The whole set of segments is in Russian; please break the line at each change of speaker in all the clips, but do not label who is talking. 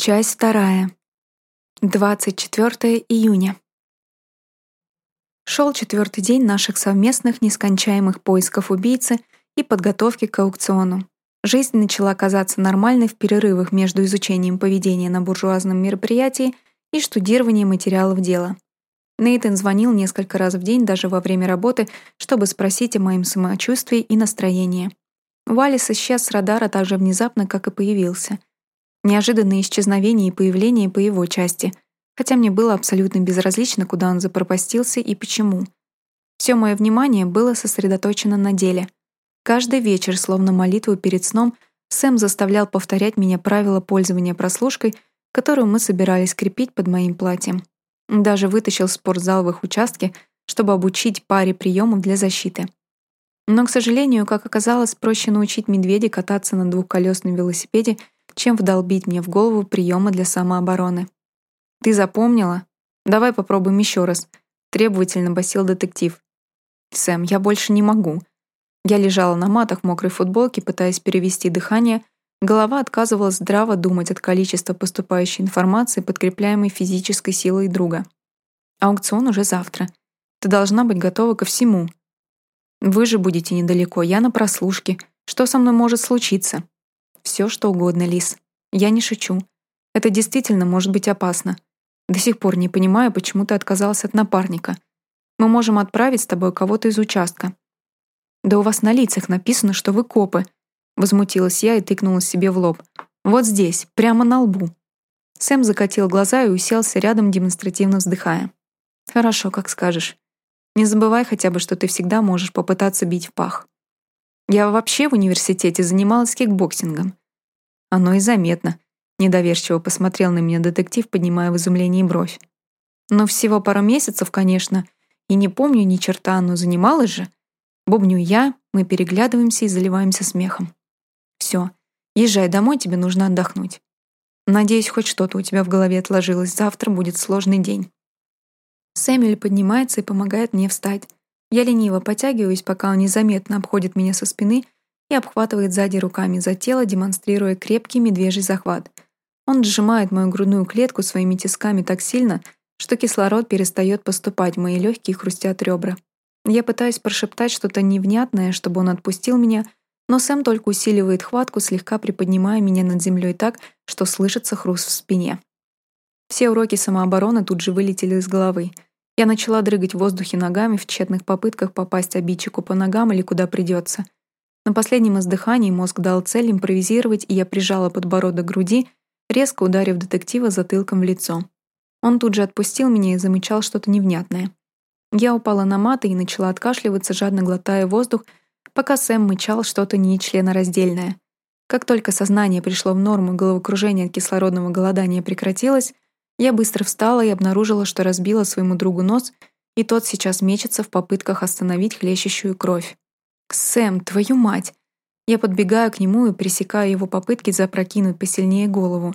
Часть вторая. 24 июня. Шел четвертый день наших совместных нескончаемых поисков убийцы и подготовки к аукциону. Жизнь начала казаться нормальной в перерывах между изучением поведения на буржуазном мероприятии и штудированием материалов дела. Нейтан звонил несколько раз в день даже во время работы, чтобы спросить о моем самочувствии и настроении. Валис исчез с радара так же внезапно, как и появился — Неожиданное исчезновение и появление по его части, хотя мне было абсолютно безразлично, куда он запропастился и почему. Все мое внимание было сосредоточено на деле. Каждый вечер, словно молитву перед сном, Сэм заставлял повторять меня правила пользования прослушкой, которую мы собирались крепить под моим платьем. Даже вытащил спортзал в их участке, чтобы обучить паре приемов для защиты. Но, к сожалению, как оказалось, проще научить медведя кататься на двухколесном велосипеде — чем вдолбить мне в голову приемы для самообороны. «Ты запомнила? Давай попробуем еще раз», — требовательно басил детектив. «Сэм, я больше не могу». Я лежала на матах в мокрой футболке, пытаясь перевести дыхание, голова отказывалась здраво думать от количества поступающей информации, подкрепляемой физической силой друга. Аукцион уже завтра. Ты должна быть готова ко всему. Вы же будете недалеко, я на прослушке. Что со мной может случиться? Все, что угодно, Лис. Я не шучу. Это действительно может быть опасно. До сих пор не понимаю, почему ты отказался от напарника. Мы можем отправить с тобой кого-то из участка. Да у вас на лицах написано, что вы копы. Возмутилась я и тыкнула себе в лоб. Вот здесь, прямо на лбу. Сэм закатил глаза и уселся рядом, демонстративно вздыхая. «Хорошо, как скажешь. Не забывай хотя бы, что ты всегда можешь попытаться бить в пах. Я вообще в университете занималась кикбоксингом. Оно и заметно. Недоверчиво посмотрел на меня детектив, поднимая в изумлении бровь. Но всего пару месяцев, конечно, и не помню ни черта, но занималась же. Бубню я, мы переглядываемся и заливаемся смехом. Все, езжай домой, тебе нужно отдохнуть. Надеюсь, хоть что-то у тебя в голове отложилось. Завтра будет сложный день. Сэмюэль поднимается и помогает мне встать. Я лениво потягиваюсь, пока он незаметно обходит меня со спины и обхватывает сзади руками за тело, демонстрируя крепкий медвежий захват. Он сжимает мою грудную клетку своими тисками так сильно, что кислород перестает поступать мои легкие хрустят ребра. Я пытаюсь прошептать что-то невнятное, чтобы он отпустил меня, но Сэм только усиливает хватку, слегка приподнимая меня над землей так, что слышится хруст в спине. Все уроки самообороны тут же вылетели из головы — я начала дрыгать в воздухе ногами в тщетных попытках попасть обидчику по ногам или куда придется. На последнем издыхании мозг дал цель импровизировать, и я прижала подбородок к груди, резко ударив детектива затылком в лицо. Он тут же отпустил меня и замечал что-то невнятное. Я упала на маты и начала откашливаться, жадно глотая воздух, пока Сэм мычал что-то нечленораздельное. Как только сознание пришло в норму, головокружение от кислородного голодания прекратилось, я быстро встала и обнаружила, что разбила своему другу нос, и тот сейчас мечется в попытках остановить хлещущую кровь. «Сэм, твою мать!» Я подбегаю к нему и пресекаю его попытки запрокинуть посильнее голову.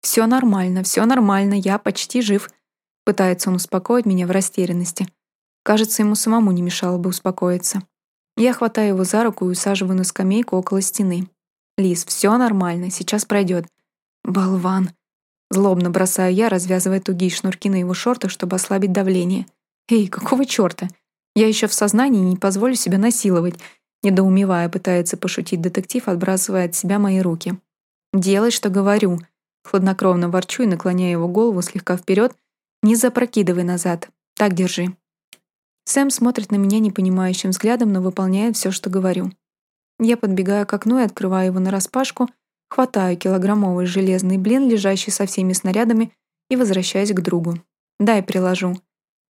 «Все нормально, все нормально, я почти жив», — пытается он успокоить меня в растерянности. Кажется, ему самому не мешало бы успокоиться. Я хватаю его за руку и усаживаю на скамейку около стены. «Лиз, все нормально, сейчас пройдет». «Болван!» Злобно бросаю я, развязывая тугие шнурки на его шортах, чтобы ослабить давление. «Эй, какого чёрта? Я еще в сознании не позволю себя насиловать», недоумевая пытается пошутить детектив, отбрасывая от себя мои руки. «Делай, что говорю», хладнокровно ворчу и наклоняю его голову слегка вперед, не запрокидывай назад. Так держи. Сэм смотрит на меня непонимающим взглядом, но выполняет все, что говорю. Я подбегаю к окну и открываю его нараспашку, Хватаю килограммовый железный блин, лежащий со всеми снарядами, и возвращаюсь к другу. «Дай приложу».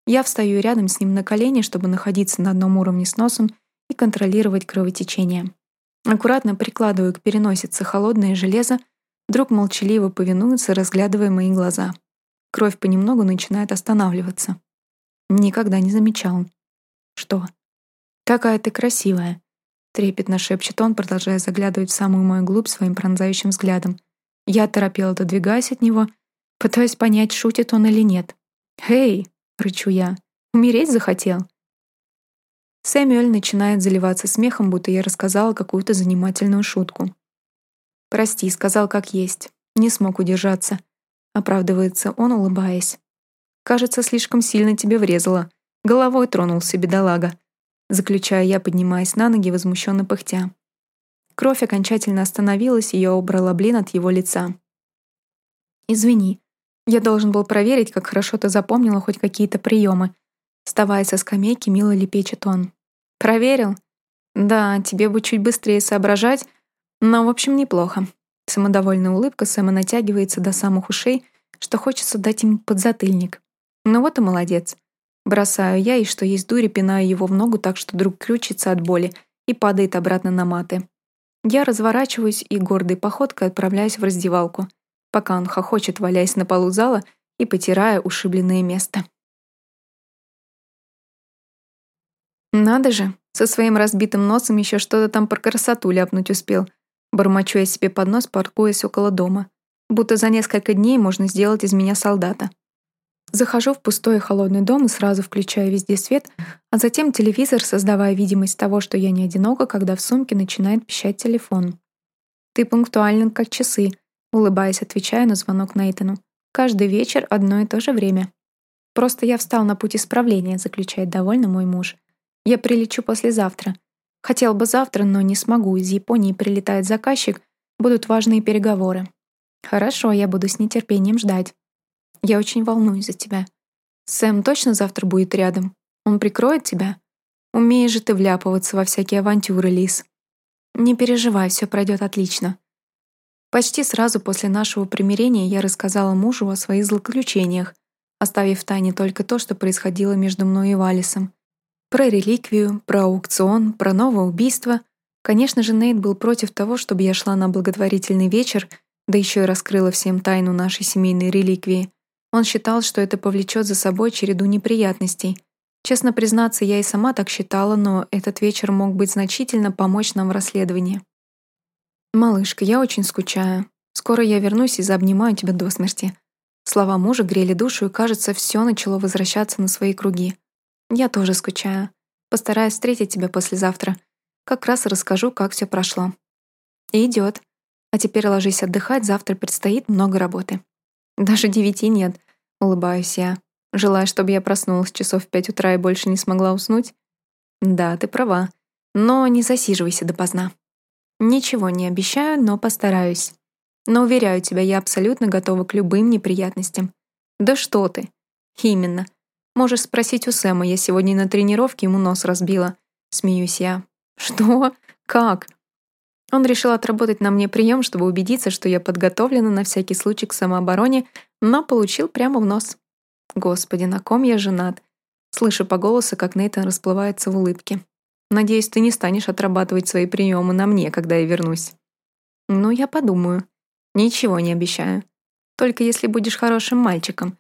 Я встаю рядом с ним на колени, чтобы находиться на одном уровне с носом и контролировать кровотечение. Аккуратно прикладываю к переносице холодное железо, друг молчаливо повинуется, разглядывая мои глаза. Кровь понемногу начинает останавливаться. Никогда не замечал. Что? Какая ты красивая. Трепетно шепчет он, продолжая заглядывать в самую мою глубь своим пронзающим взглядом. Я торопела, додвигаясь от него, пытаясь понять, шутит он или нет. «Эй!» — рычу я. «Умереть захотел?» Сэмюэль начинает заливаться смехом, будто я рассказала какую-то занимательную шутку. «Прости, сказал как есть. Не смог удержаться. Оправдывается он, улыбаясь. Кажется, слишком сильно тебе врезало. Головой тронулся бедолага. Заключаю я, поднимаясь на ноги, возмущенно пыхтя. Кровь окончательно остановилась, и я убрала блин от его лица. «Извини, я должен был проверить, как хорошо ты запомнила хоть какие-то приемы. Вставая со скамейки, мило лепечет он. «Проверил?» «Да, тебе бы чуть быстрее соображать, но, в общем, неплохо». Самодовольная улыбка Сэма натягивается до самых ушей, что хочется дать ему подзатыльник. Ну вот и молодец. Бросаю я, и что есть дури, пинаю его в ногу так, что друг крючится от боли и падает обратно на маты. Я разворачиваюсь и гордой походкой отправляюсь в раздевалку, пока он хохочет, валяясь на полу зала и потирая ушибленное место. Надо же, со своим разбитым носом еще что-то там про красоту ляпнуть успел. Бормочу я себе под нос, паркуясь около дома. Будто за несколько дней можно сделать из меня солдата. Захожу в пустой и холодный дом и сразу включаю везде свет, а затем телевизор, создавая видимость того, что я не одинока, когда в сумке начинает пищать телефон. «Ты пунктуален, как часы», — улыбаясь, отвечаю на звонок Нейтану. «Каждый вечер одно и то же время». «Просто я встал на путь исправления», — заключает довольно мой муж. «Я прилечу послезавтра. Хотел бы завтра, но не смогу. Из Японии прилетает заказчик, будут важные переговоры». «Хорошо, я буду с нетерпением ждать». Я очень волнуюсь за тебя. Сэм точно завтра будет рядом? Он прикроет тебя? Умеешь же ты вляпываться во всякие авантюры, Лис. Не переживай, все пройдет отлично. Почти сразу после нашего примирения я рассказала мужу о своих злоключениях, оставив в тайне только то, что происходило между мной и Валисом. Про реликвию, про аукцион, про новое убийство. Конечно же, Нейт был против того, чтобы я шла на благотворительный вечер, да еще и раскрыла всем тайну нашей семейной реликвии. Он считал, что это повлечет за собой череду неприятностей. Честно признаться, я и сама так считала, но этот вечер мог быть значительно помочь нам в расследовании. «Малышка, я очень скучаю. Скоро я вернусь и заобнимаю тебя до смерти». Слова мужа грели душу, и, кажется, все начало возвращаться на свои круги. «Я тоже скучаю. Постараюсь встретить тебя послезавтра. Как раз расскажу, как все прошло». Идет. А теперь ложись отдыхать, завтра предстоит много работы. Даже девяти нет, улыбаюсь я. Желая, чтобы я проснулась часов в пять утра и больше не смогла уснуть? Да, ты права. Но не засиживайся допоздна. Ничего не обещаю, но постараюсь. Но уверяю тебя, я абсолютно готова к любым неприятностям. Да что ты? Именно. Можешь спросить у Сэма, я сегодня на тренировке ему нос разбила. Смеюсь я. Что? Как? Он решил отработать на мне прием, чтобы убедиться, что я подготовлена на всякий случай к самообороне, но получил прямо в нос. Господи, на ком я женат? Слышу по голосу, как Нейтан расплывается в улыбке. Надеюсь, ты не станешь отрабатывать свои приемы на мне, когда я вернусь. Ну, я подумаю. Ничего не обещаю. Только если будешь хорошим мальчиком.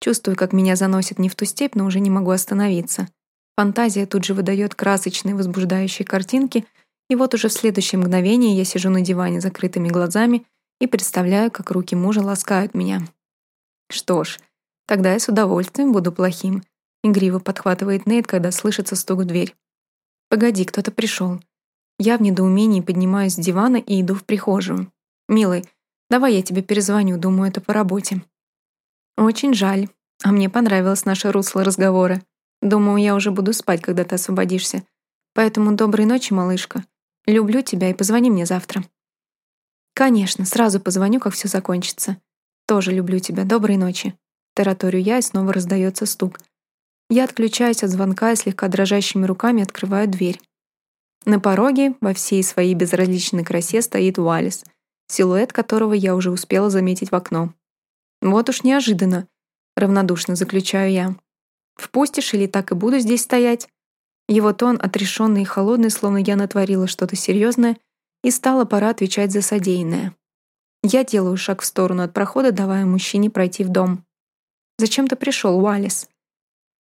Чувствую, как меня заносит не в ту степь, но уже не могу остановиться. Фантазия тут же выдает красочные возбуждающие картинки — и вот уже в следующее мгновение я сижу на диване закрытыми глазами и представляю, как руки мужа ласкают меня. Что ж, тогда я с удовольствием буду плохим. Игриво подхватывает Нейт, когда слышится стук в дверь. «Погоди, кто-то пришел. Я в недоумении поднимаюсь с дивана и иду в прихожую. «Милый, давай я тебе перезвоню, думаю, это по работе». «Очень жаль. А мне понравилось наше русло разговора. Думаю, я уже буду спать, когда ты освободишься. Поэтому доброй ночи, малышка. Люблю тебя и позвони мне завтра. Конечно, сразу позвоню, как все закончится. Тоже люблю тебя. Доброй ночи. Тараторю я, и снова раздается стук. Я отключаюсь от звонка и слегка дрожащими руками открываю дверь. На пороге во всей своей безразличной красе стоит Уалис, силуэт которого я уже успела заметить в окно. Вот уж неожиданно, равнодушно заключаю я. Впустишь или так и буду здесь стоять? Его тон отрешенный и холодный, словно я натворила что-то серьезное, и стало пора отвечать за содеянное. Я делаю шаг в сторону от прохода, давая мужчине пройти в дом. «Зачем ты пришел, Уаллес?»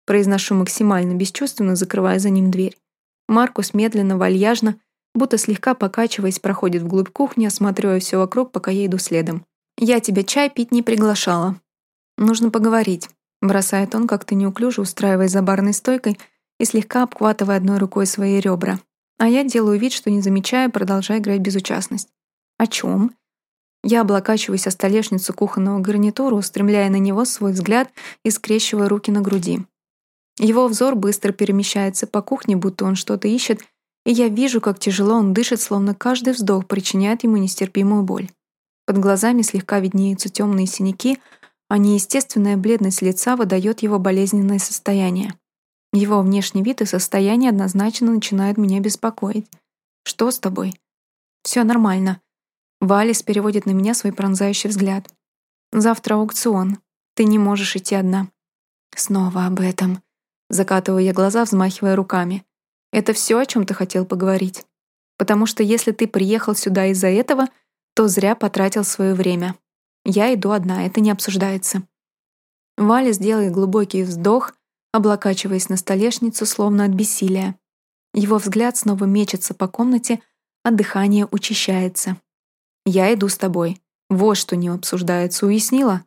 Произношу максимально бесчувственно, закрывая за ним дверь. Маркус медленно, вальяжно, будто слегка покачиваясь, проходит вглубь кухни, осматривая все вокруг, пока я иду следом. «Я тебя чай пить не приглашала. Нужно поговорить», — бросает он как-то неуклюже, устраиваясь за барной стойкой — и слегка обхватывая одной рукой свои ребра. А я делаю вид, что не замечаю, продолжая играть безучастность. О чем? Я облокачиваюсь о столешницу кухонного гарнитура, устремляя на него свой взгляд и скрещивая руки на груди. Его взор быстро перемещается по кухне, будто он что-то ищет, и я вижу, как тяжело он дышит, словно каждый вздох причиняет ему нестерпимую боль. Под глазами слегка виднеются темные синяки, а неестественная бледность лица выдает его болезненное состояние. Его внешний вид и состояние однозначно начинают меня беспокоить. «Что с тобой?» «Все нормально». Валис переводит на меня свой пронзающий взгляд. «Завтра аукцион. Ты не можешь идти одна». «Снова об этом». Закатываю я глаза, взмахивая руками. «Это все, о чем ты хотел поговорить? Потому что если ты приехал сюда из-за этого, то зря потратил свое время. Я иду одна, это не обсуждается». Валис делает глубокий вздох, облокачиваясь на столешницу, словно от бессилия. Его взгляд снова мечется по комнате, а дыхание учащается. «Я иду с тобой. Вот что не обсуждается, уяснила?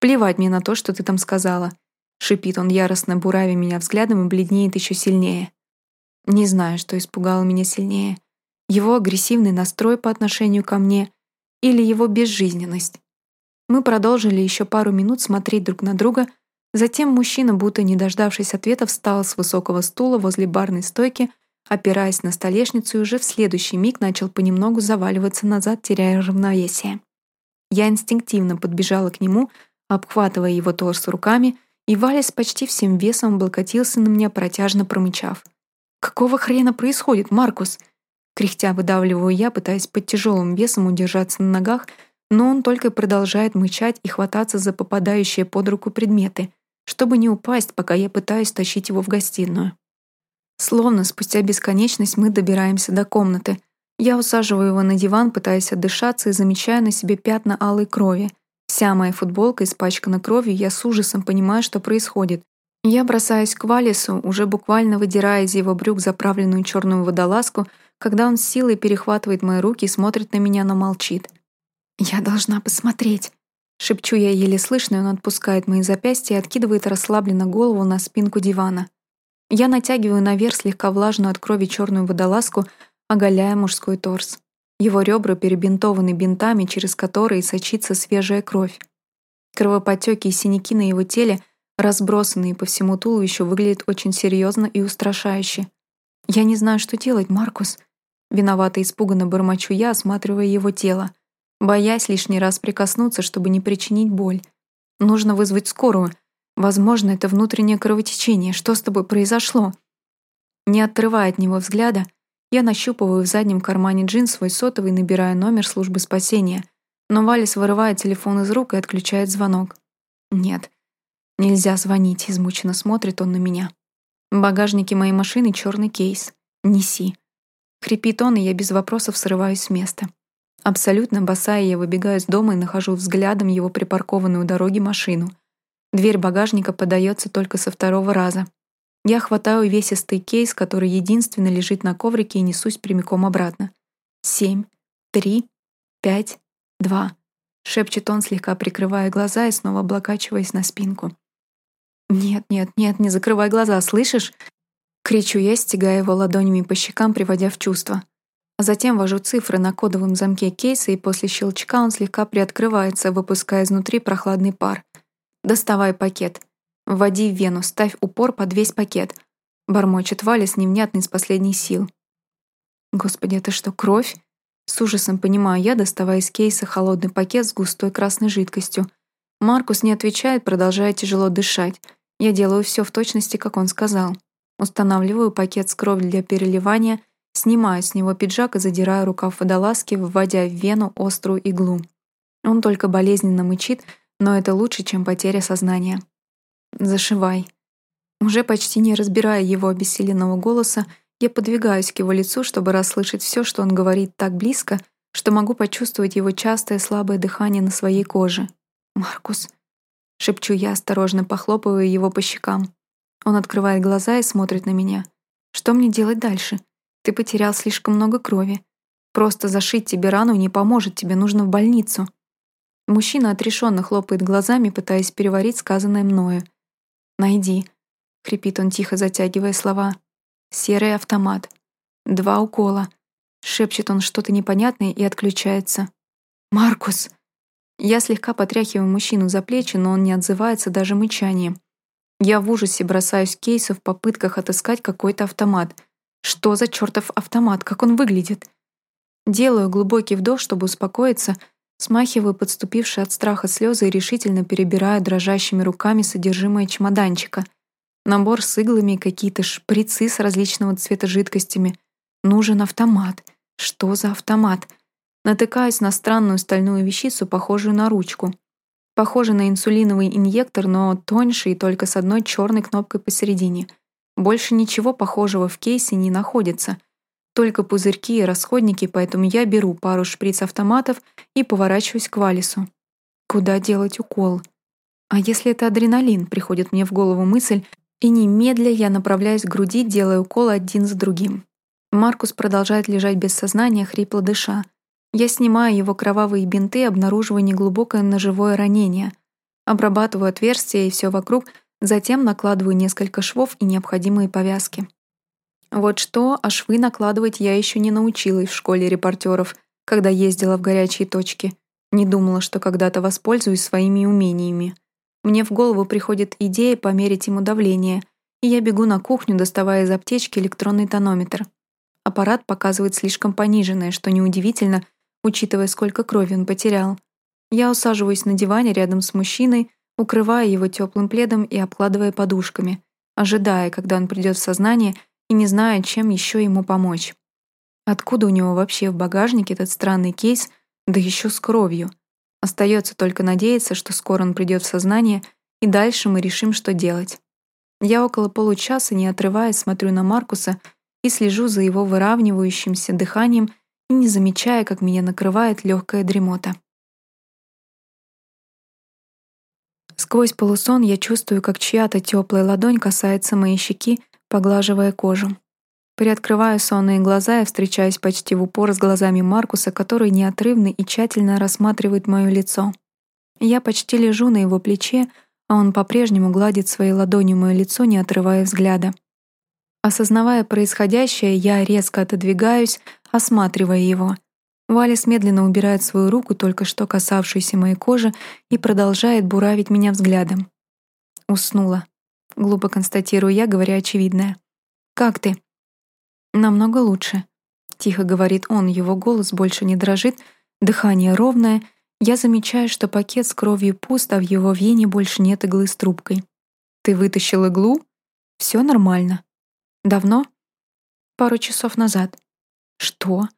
Плевать мне на то, что ты там сказала». Шипит он яростно, буравя меня взглядом и бледнеет еще сильнее. Не знаю, что испугало меня сильнее. Его агрессивный настрой по отношению ко мне или его безжизненность. Мы продолжили еще пару минут смотреть друг на друга, затем мужчина, будто не дождавшись ответа, встал с высокого стула возле барной стойки, опираясь на столешницу и уже в следующий миг начал понемногу заваливаться назад, теряя равновесие. Я инстинктивно подбежала к нему, обхватывая его торс руками, и Валис почти всем весом облокотился на меня, протяжно промычав. «Какого хрена происходит, Маркус?» Кряхтя выдавливаю я, пытаясь под тяжелым весом удержаться на ногах, но он только продолжает мычать и хвататься за попадающие под руку предметы, чтобы не упасть, пока я пытаюсь тащить его в гостиную. Словно спустя бесконечность мы добираемся до комнаты. Я усаживаю его на диван, пытаясь отдышаться и замечаю на себе пятна алой крови. Вся моя футболка испачкана кровью, я с ужасом понимаю, что происходит. Я бросаюсь к Валису, уже буквально выдирая из его брюк заправленную черную водолазку, когда он с силой перехватывает мои руки и смотрит на меня, но молчит. «Я должна посмотреть», — шепчу я еле слышно, и он отпускает мои запястья и откидывает расслабленно голову на спинку дивана. Я натягиваю наверх слегка влажную от крови черную водолазку, оголяя мужской торс. Его ребра перебинтованы бинтами, через которые сочится свежая кровь. Кровоподтеки и синяки на его теле, разбросанные по всему туловищу, выглядят очень серьезно и устрашающе. «Я не знаю, что делать, Маркус», Виновато испуганно бормочу я, осматривая его тело, боясь лишний раз прикоснуться, чтобы не причинить боль. Нужно вызвать скорую. Возможно, это внутреннее кровотечение. Что с тобой произошло? Не отрывая от него взгляда, я нащупываю в заднем кармане джин свой сотовый, набирая номер службы спасения. Но Валис вырывает телефон из рук и отключает звонок. Нет, нельзя звонить, измученно смотрит он на меня. В багажнике моей машины черный кейс. Неси. Хрипит он, и я без вопросов срываюсь с места. Абсолютно босая я выбегаю из дома и нахожу взглядом его припаркованную у дороги машину. Дверь багажника подается только со второго раза. Я хватаю весистый кейс, который единственно лежит на коврике и несусь прямиком обратно. «Семь, три, пять, два», — шепчет он, слегка прикрывая глаза и снова облокачиваясь на спинку. «Нет, нет, нет, не закрывай глаза, слышишь? Кричу я, стягая его ладонями по щекам, приводя в чувство. А затем вожу цифры на кодовом замке кейса, и после щелчка он слегка приоткрывается, выпуская изнутри прохладный пар. «Доставай пакет. Вводи в вену, ставь упор под весь пакет», — бормочет Валис, невнятный из последних сил. «Господи, это что, кровь?» С ужасом понимаю я, доставая из кейса холодный пакет с густой красной жидкостью. Маркус не отвечает, продолжая тяжело дышать. Я делаю все в точности, как он сказал. Устанавливаю пакет с кровью для переливания, снимаю с него пиджак и задираю рукав водолазки, вводя в вену острую иглу. Он только болезненно мычит, но это лучше, чем потеря сознания. «Зашивай». Уже почти не разбирая его обессиленного голоса, я подвигаюсь к его лицу, чтобы расслышать все, что он говорит так близко, что могу почувствовать его частое слабое дыхание на своей коже. «Маркус», — шепчу я, осторожно похлопывая его по щекам. Он открывает глаза и смотрит на меня. Что мне делать дальше? Ты потерял слишком много крови. Просто зашить тебе рану не поможет, тебе нужно в больницу. Мужчина отрешенно хлопает глазами, пытаясь переварить сказанное мною. «Найди», — хрипит он тихо, затягивая слова. «Серый автомат. Два укола». Шепчет он что-то непонятное и отключается. «Маркус!» Я слегка потряхиваю мужчину за плечи, но он не отзывается даже мычанием. Я в ужасе бросаюсь к кейсу в попытках отыскать какой-то автомат. Что за чертов автомат? Как он выглядит? Делаю глубокий вдох, чтобы успокоиться, смахиваю подступившие от страха слезы и решительно перебираю дрожащими руками содержимое чемоданчика. Набор с иглами и какие-то шприцы с различного цвета жидкостями. Нужен автомат. Что за автомат? Натыкаюсь на странную стальную вещицу, похожую на ручку. Похоже на инсулиновый инъектор, но тоньше и только с одной черной кнопкой посередине. Больше ничего похожего в кейсе не находится. Только пузырьки и расходники, поэтому я беру пару шприц-автоматов и поворачиваюсь к Валису. Куда делать укол? А если это адреналин, приходит мне в голову мысль, и немедля я направляюсь к груди, делая укол один за другим. Маркус продолжает лежать без сознания, хрипло дыша. Я снимаю его кровавые бинты, обнаруживая неглубокое ножевое ранение. Обрабатываю отверстие и все вокруг, затем накладываю несколько швов и необходимые повязки. Вот что, а швы накладывать я еще не научилась в школе репортеров, когда ездила в горячие точки. Не думала, что когда-то воспользуюсь своими умениями. Мне в голову приходит идея померить ему давление, и я бегу на кухню, доставая из аптечки электронный тонометр. Аппарат показывает слишком пониженное, что неудивительно, учитывая, сколько крови он потерял. Я усаживаюсь на диване рядом с мужчиной, укрывая его теплым пледом и обкладывая подушками, ожидая, когда он придет в сознание и не зная, чем еще ему помочь. Откуда у него вообще в багажнике этот странный кейс, да еще с кровью? Остается только надеяться, что скоро он придет в сознание, и дальше мы решим, что делать. Я около получаса, не отрываясь, смотрю на Маркуса и слежу за его выравнивающимся дыханием и не замечая, как меня накрывает легкая дремота. Сквозь полусон я чувствую, как чья-то теплая ладонь касается моей щеки, поглаживая кожу. Приоткрываю сонные глаза и встречаюсь почти в упор с глазами Маркуса, который неотрывно и тщательно рассматривает мое лицо. Я почти лежу на его плече, а он по-прежнему гладит своей ладонью мое лицо, не отрывая взгляда. Осознавая происходящее, я резко отодвигаюсь, осматривая его. Валис медленно убирает свою руку, только что касавшуюся моей кожи, и продолжает буравить меня взглядом. Уснула. Глупо констатирую я, говоря очевидное. «Как ты?» «Намного лучше», — тихо говорит он, его голос больше не дрожит, дыхание ровное. Я замечаю, что пакет с кровью пуст, а в его вене больше нет иглы с трубкой. «Ты вытащил иглу?» Все нормально». «Давно?» «Пару часов назад». «Что?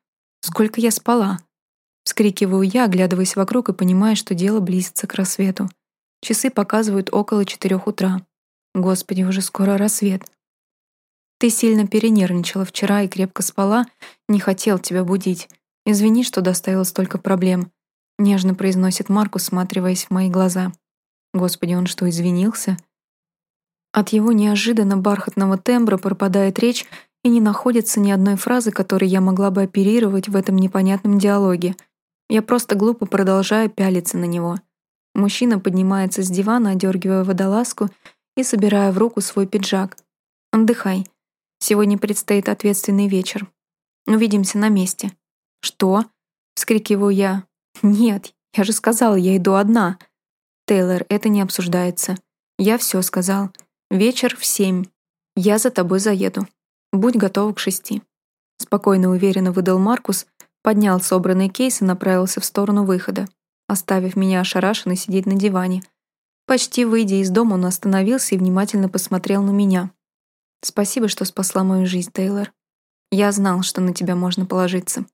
Сколько я спала?» Вскрикиваю я, оглядываясь вокруг и понимая, что дело близится к рассвету. Часы показывают около четырех утра. Господи, уже скоро рассвет. Ты сильно перенервничала вчера и крепко спала, не хотел тебя будить. Извини, что доставила столько проблем. Нежно произносит Маркус, сматриваясь в мои глаза. Господи, он что, извинился? От его неожиданно бархатного тембра пропадает речь, и не находится ни одной фразы, которой я могла бы оперировать в этом непонятном диалоге. Я просто глупо продолжаю пялиться на него. Мужчина поднимается с дивана, одергивая водолазку и собирая в руку свой пиджак. «Отдыхай. Сегодня предстоит ответственный вечер. Увидимся на месте». «Что?» — вскрикиваю я. «Нет, я же сказала, я иду одна». «Тейлор, это не обсуждается. Я все сказал. Вечер в семь. Я за тобой заеду. Будь готова к шести». Спокойно уверенно выдал Маркус, поднял собранный кейс и направился в сторону выхода, оставив меня ошарашенно сидеть на диване. Почти выйдя из дома, он остановился и внимательно посмотрел на меня. «Спасибо, что спасла мою жизнь, Тейлор. Я знал, что на тебя можно положиться».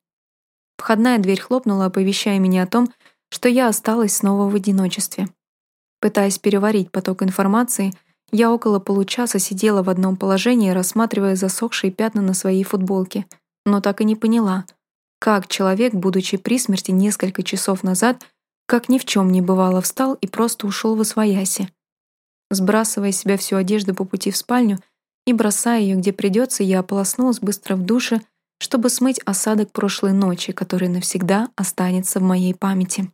Входная дверь хлопнула, оповещая меня о том, что я осталась снова в одиночестве. Пытаясь переварить поток информации, я около получаса сидела в одном положении, рассматривая засохшие пятна на своей футболке, но так и не поняла, как человек, будучи при смерти несколько часов назад, как ни в чем не бывало, встал и просто ушел в освояси. Сбрасывая с себя всю одежду по пути в спальню и бросая ее где придется, я ополоснулась быстро в душе, чтобы смыть осадок прошлой ночи, который навсегда останется в моей памяти.